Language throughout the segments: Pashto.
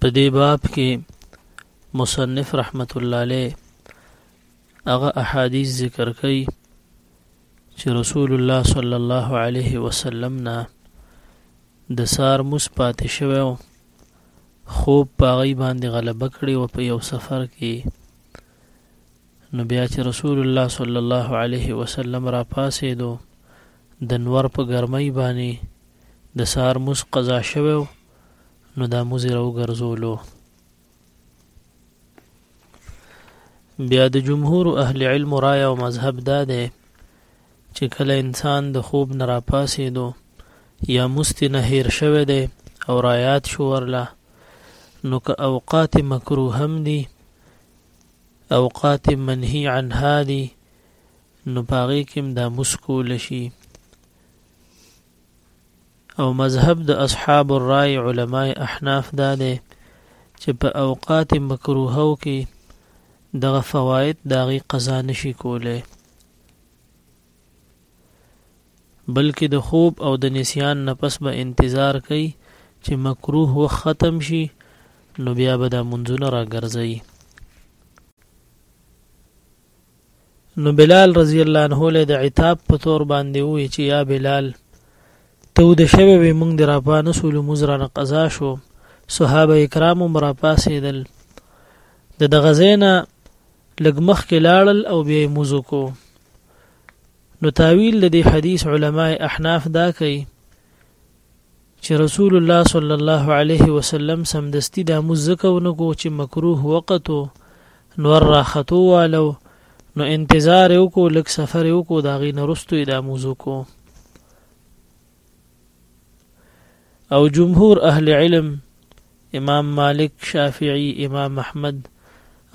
په دې باب کې مصنف رحمت الله علیه هغه احادیث ذکر کوي چې رسول الله صلی الله علیه وسلم نه د سار مس پاتې شوی او خوب پاغي باندې غلبه کړې او په یو سفر کې نو بیا چې رسول الله صلی الله علیه وسلم را پاسې دو د نور په ګرمۍ باني د سهار موز قضا شوی و نو دا موز یې راوګرځولو. بیا د جمهور اهل علم رایه او مذهب دا دی چې کله انسان د خوب نه راپاسېدو یا مستې نه هیر شوی دی او رایات شو ورله نو که اوقات مکروه هم دي اوقات منهي عنها دي نو په هغې کې هم دا موس کول شي او مذهب د اصحاب الرای علماء احناف دا دی چې په اوقات مکروهو کې دغه فواید داغي قضا نشي کوله بلکې د خوب او د نسیان نه پس به انتظار کوي چې مکروه و ختم شي نو بیا به د منځونه راګرځي نو بلال رضی الله عنه له د عتاب په تور باندې وی چې یا بلال ته ود شوی وی مونږ د راپا نسول مزرا نه قضا شو صحابه کرام مرا پاسېدل د دغه زینا لګمخ کې لاړل او بیا موزو کو نو تاویل د دې حدیث علما احناف دا کوي چې رسول الله صلی الله علیه وسلم سمدستي دا موز ځکه ونکو چې مکروه وقت و نور راختو والو نو انتظار یو کو لک سفر یو کو داغي نرستو دا موضوع کو او جمهور اهل علم امام مالک شافعي امام احمد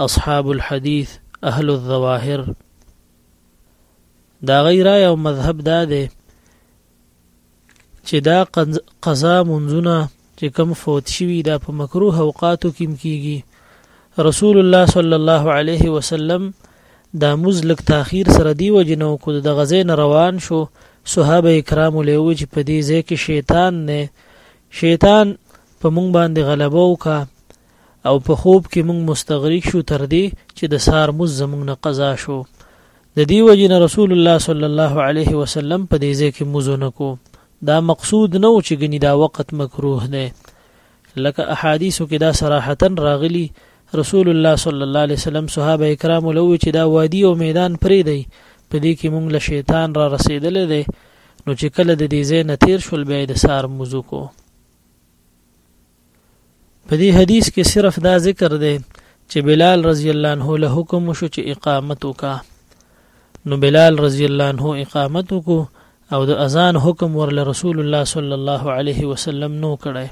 اصحاب الحديث اهل الظواهر دا غیره او مذهب دا ده چې دا قضا منځونه چې کم فوت شوي دا په مکروه اوقاتو کې کیږي رسول الله صلی الله علیه وسلم دا مزلک تاخير سره دی وجنو کو د غزې نه روان شو صحابه کرام له و چې په دې ځای کې شیطان نه شیطان په مونږ باندې غلبه وکا او په خوب کې مونږ مستغرق شو تر دې چې د سهار مز زمونږ نه قضا شو د دې وجې نه رسول الله صلی الله علیه وسلم په دې ځای کې مزو نکو دا مقصود نه و چې ګنی دا وقت مکروه دی لکه احادیثو کې دا صراحتا راغلی رسول الله صلی الله علیه وسلم صحابه کرام له چې دا وادي او میدان پرې دی په دې کې مونږ له شیطان را رسیدلې دی نو چې کله د دې ځای نه تیر شول بیا د سار موضوع کو په دې حدیث کې صرف دا ذکر دی چې بلال رضی الله عنه له حکم شو چې اقامت وکا نو بلال رضی الله عنه اقامت وکړو او د اذان حکم ورله رسول الله صلی الله علیه وسلم نو کړی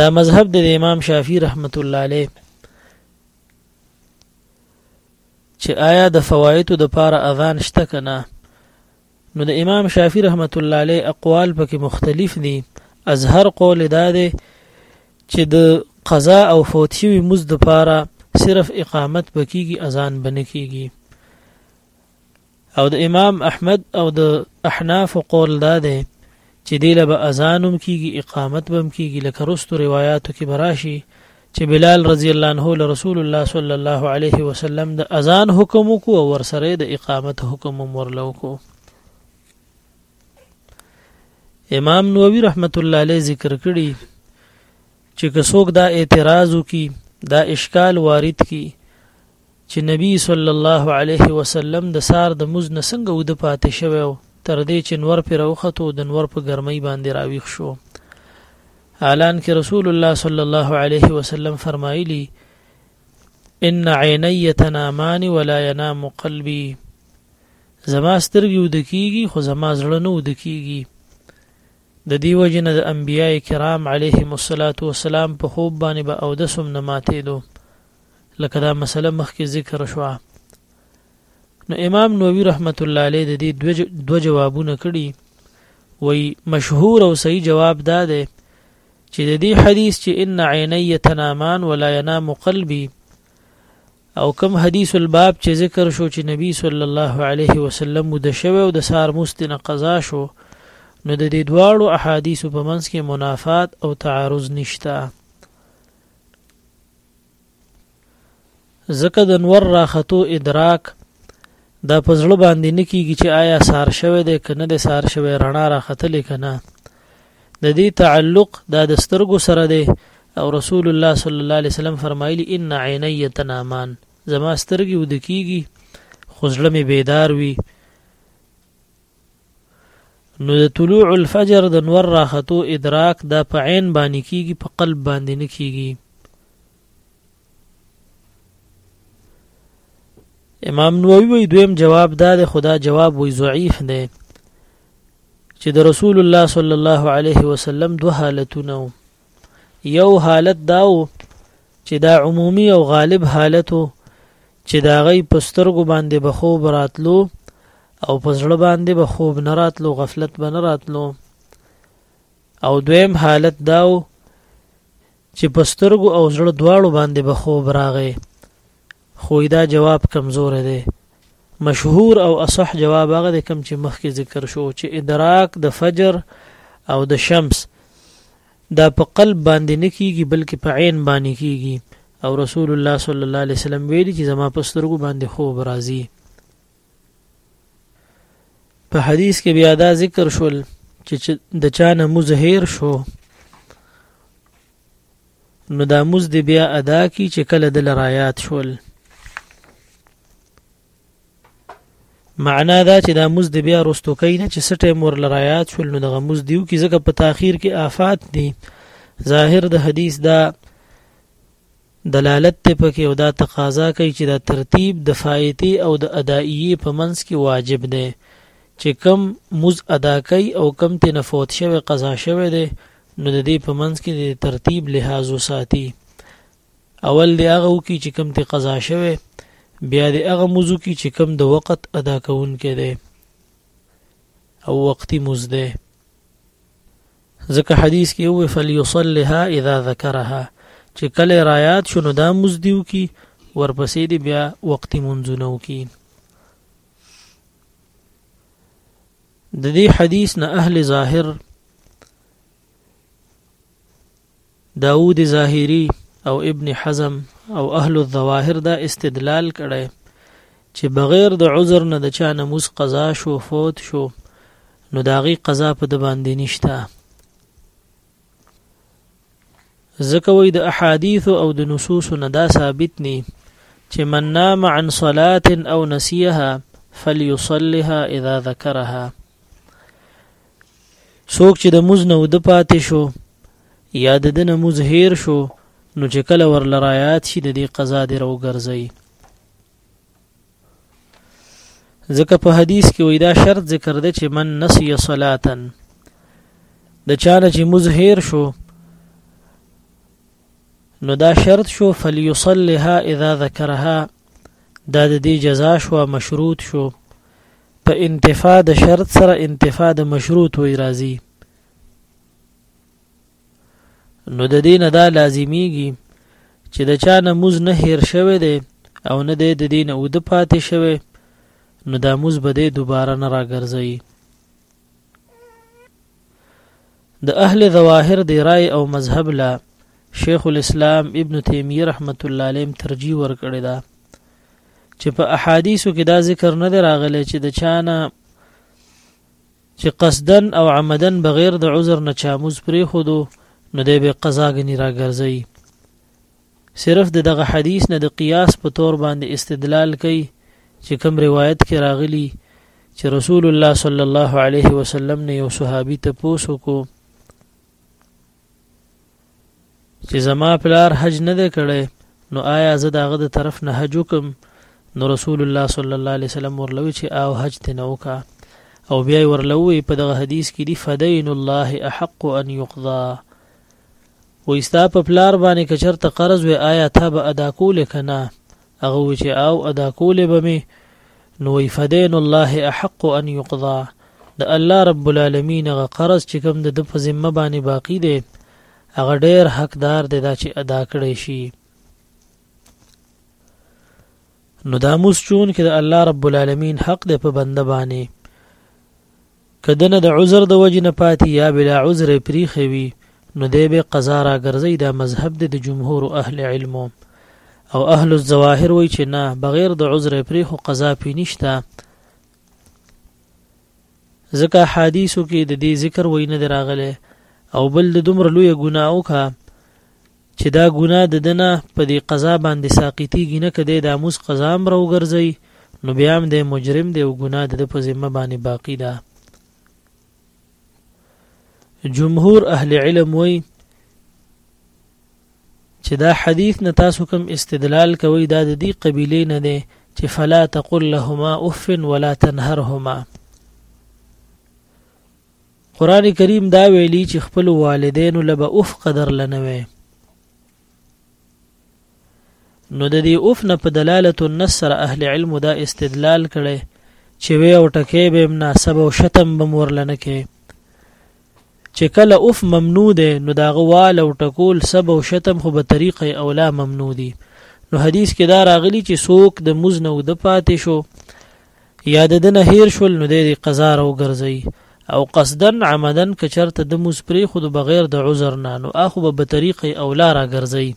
دا مذهب د امام شافعی رحمت الله علیه چې آیا د فوایتو د پاره اذان شته کنه نو د امام شافعي رحمت الله علیه اقوال پکې مختلف دي ازهر قول دا دی چې د قضا او فوت شوی مز د پاره صرف اقامت بکیږي اذان بنکیږي او د امام احمد او د احناف قول دا دی چې دې له به اذان هم کیږي اقامت به هم کیږي لکه وروستو روایاتو کې به راشي چې بلال رضی الله عنه له رسول الله صلی الله علیه وسلم د اذان حکم وکړو او ورسره د اقامت حکم هم ورله وکړو امام نووي رحمت الله علیه ذکر کړی چې که څوک دا اعتراض وکي دا اشکال وارد کی چې نبي صلی الله علیه وسلم د سار د مز نه څنګه وده پاتې شوی او تر دې چې نور پر راوخته د نور په ګرمۍ باندې راویښ شو اعلان کې رسول الله صلی الله علیه وسلم فرمایلی ان عینی تنامان ولا ینام قلبی زما سترګې ود کیږي خو زما زړه نه ود کیږي د دې وجه نه د انبیای کرام علیهم الصلاۃ والسلام په خوب باندې به با او د سم نه ماتېدو لکه دا مسله مخکې ذکر شوه نو امام نووي رحمت الله علیه د دې دوه جوابونه کړي وی مشهور او صحیح جواب دا دی چې د دې حدیث چې ان عینی تنامان ولا ینام قلبی او کم حدیث الباب چې ذکر شو چې نبی صلی الله علیه وسلم مد شوه او د سار مستنه قضا شو نو د دې دواړو احادیث په منځ کې منافات او تعارض نشته ځکه د نور راختو ادراک دا په زړه باندې نه کیږي چې آیا سار شوی دی که نه دی سار شوی رڼا راختلې که نه د دې تعلق دا د سترګو سره دی او رسول الله صلی الله علیه وسلم فرمایلی ان عینی تنامان زما سترګې ودکیږي خو زړه مې بیدار وي نو د طلوع الفجر د نور راختو ادراک دا په عین باندې کیږي په قلب باندې نه کیږي امام نووي وی دویم جواب دا د خدا جواب وی ضعیف دی چې د رسول الله صلی الله علیه وسلم دوه حالتونه یو حالت داو چې دا عمومي او غالب حالتو چې د هغوی په سترګو باندې به خوب راتلو او په زړه باندې به خوب نه راتلو غفلت به نه راتلو او دویم حالت داو چې په سترګو او زړه دواړو باندې به خوب راغی خو دا جواب کمزور دی مشهور او اصح جواب هغه د کم چې مخکې ذکر شو چې ادراک د فجر او د شمس دا په قلب باندې نه کیږي بلکې په عین باندې کیږي او رسول الله صلی الله علیه وسلم ویلي چې زما په سترګو باندې خوب راځي په حدیث کې بیا دا ذکر شول چې د چا نه موز هیر شو نو دا موز دی بیا ادا کی چې کله د لرایات شول معنا دا چې دا موز دی بیا رستو کوي نه چې سټه مور لرایات شول نو دغه موز دیو کې ځکه په تاخير کې آفات دي ظاهر د حدیث دا دلالت ته پکې او دا تقاضا کوي چې دا ترتیب د فائتی او د ادائیه په منځ کې واجب دی چې کم موز ادا کوي او کم ته نفوت شوی قضا شوی دی نو د دې په منځ کې د ترتیب لحاظ وساتي اول دی هغه وکي چې کم تی قضا شوه بیا دی هغه موضوع کی چې کم د وخت ادا کون کې دی او وقتی موز دی ځکه حدیث کې وی فلیصلها اذا ذکرها چې کله رایات شنو دا موز دیو کی ورپسې دی بیا وقتی منځونه وکي د دې حدیث نه اهل ظاهر داود ظاهري او ابن حزم او اهل الظواهر دا استدلال کړی چې بغیر د عذر نه د چا نموز قضا شو فوت شو نو د هغې قضا په د باندې نشته ځکه وایي د احادیثو او د نصوصو نه دا ثابت نی چې من نام عن صلاة او نسیها فلیصلها اذا ذکرها څوک چې د موز نه وده پاتې شو یا د ده نه موز هیر شو نو چې کله ورله رایات شي د دې قضا دې راوګرځوي ځکه په حدیث کې وایي دا شرط ذکر دی چې من نسی صلاتن د چا نه چې موز هیر شو نو دا شرط شو فلیصلها اذا ذکرها دا د دې جزا شو مشروط شو په انتفاء د شرط سره انتفاء د مشروط وی راځي نو د دین دا لازمیږي چې د چا نه موز نه هیر شوی دی او نه د دین او د پاتې شوی نو دا موز به د دوباره نه راګرځي د اهل ظواهر دی رای او مذهب لا شیخ الاسلام ابن تیمیه رحمت الله علیه ترجیح ورکړی دا چې په احادیثو کې دا ذکر نه دی راغلی چې د چانه چې قصدن او عمدن بغیر د عذر نه چاموز پرې خودو نو دی به قضا غنی راګرځي صرف د دغه حدیث نه د قیاس په طور باندې استدلال کوي چې کوم روایت کې راغلي چې رسول الله صلی الله علیه وسلم نه یو صحابي ته پوسو کو چې زما پلار حج نه دی کړی نو آیا زه د هغه د طرف نه حج وکم نو رسول الله صلی الله علیه وسلم ورلوي چې او حج ته نه وکا او بیا ورلوي په دغه حدیث کې دی فدین الله احق ان یقضا وی ستا په پلار باندې که چرته قرض وی آیا تا به ادا کولې که نه هغه وی چې او ادا کولې به مې نو وی فدین الله احق ان یقضا د الله رب العالمین هغه قرض چې کوم د په ذمه باندې باقی دی هغه ډیر حقدار دی دا چې ادا کړی شي نو دا موس چون کې د الله رب العالمین حق دی په بنده باندې که دنه د عذر د وجې نه پاتې یا بلا عذره پریښې وي نو دی به قضا راګرځوي دا مذهب دی د جمهور اهل علمو او اهل الظواهر وایي چې نه بغیر د عذره پریښو قضا پې نشته ځکه حدیثو کې د دې ذکر وای نه راغلی او بل د دومره لوی ګناه وکړه چې دا ګناه د ده نه په دې قضا باندې ساقطیږي نه که دی د اموس قضا هم راوګرځوي نو بیا هم دی مجرم دی او ګناه د ده په ذمه باندې باقي ده جمهور اهل علم وایي چې دا حدیث نه تاسو کوم استدلال کوئ دا د دې قبیلې نه دی چې فلا تقل لهما اف ولا تنهرهما قرآن کریم دا ویلی چې خپل والدینو له به اوف قدر لنه وي نو د دې اوف نه په دلالت النص سره اهل علم دا استدلال کړي چې وی او ټکې به مناسب او شتم به مور لنه کې چې کله اوف ممنوع ده نو دا غوال او ټکول سب او شتم خو به طریقې اولا ممنوع دي نو حدیث کې دا راغلی چې څوک د مزنه او د پاتې شو یا د ده نه هیر شول نو دی دې قضا راوګرځوي او قصدا عمدا که چرته ده مونځ پریښودو بغیر د عذر نه نو اخو به بطریق اولی راګرځوي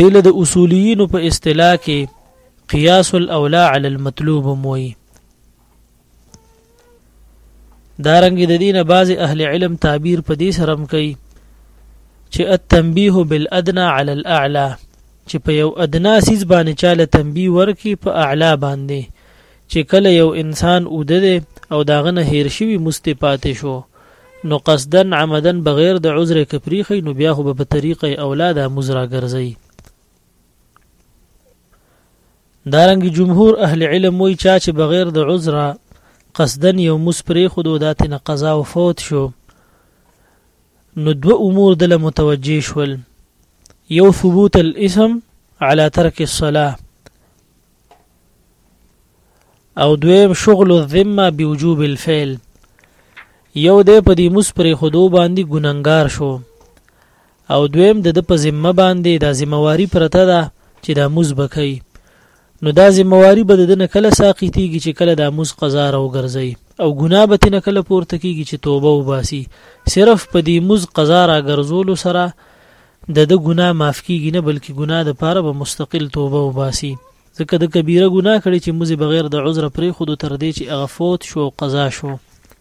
دی له د اصولیینو په اصطلاح کې قیاس الاولی علی المطلوب هم وایي. دارنګ د دینه بعضی اهل علم تعبیر په دې سره کوي چې التنبيه بالادنى على الاعلى چې په یو ادنا سیز باندې چاله تنبیه ورکی په اعلا باندې چې کله یو انسان اوده او داغه نه هیر شوی مستپاتې شو نو قصدا عمدا بغیر د عذر کپریخي نو بیا خو به په طریقې اولاده مزرا ګرځي دارنګ جمهور اهل علم وی چا چې بغیر د عذر قصدن یو مس پرې خود او داتې نه قضا او فوت شو نو دو امور دل متوجه شول یو ثبوت الاسم على ترك الصلاه او دویم شغل الذمه بوجوب الفعل یو د په دې مس پرې خود باندې ګننګار شو او دویم د ده په ذمه باندې دا ذمه واري پرته ده چې دا موز به کوي نو دا ذمه واري به د ده نه کله ساقطیږي چې کله دا موز قضا راوګرځوي او ګناه به ترې نه کله پورته کیږي چې توبه وباسي صرف په دې موز قضا راګرځولو سره د ده ګناه معاف کیږي نه بلکې ګناه د پاره به مستقل توبه وباسي ځکه د کبیره ګناه کړي چې موزه بغیر د عذر پرې خود تر دې چې هغه فوت شو او قضا شو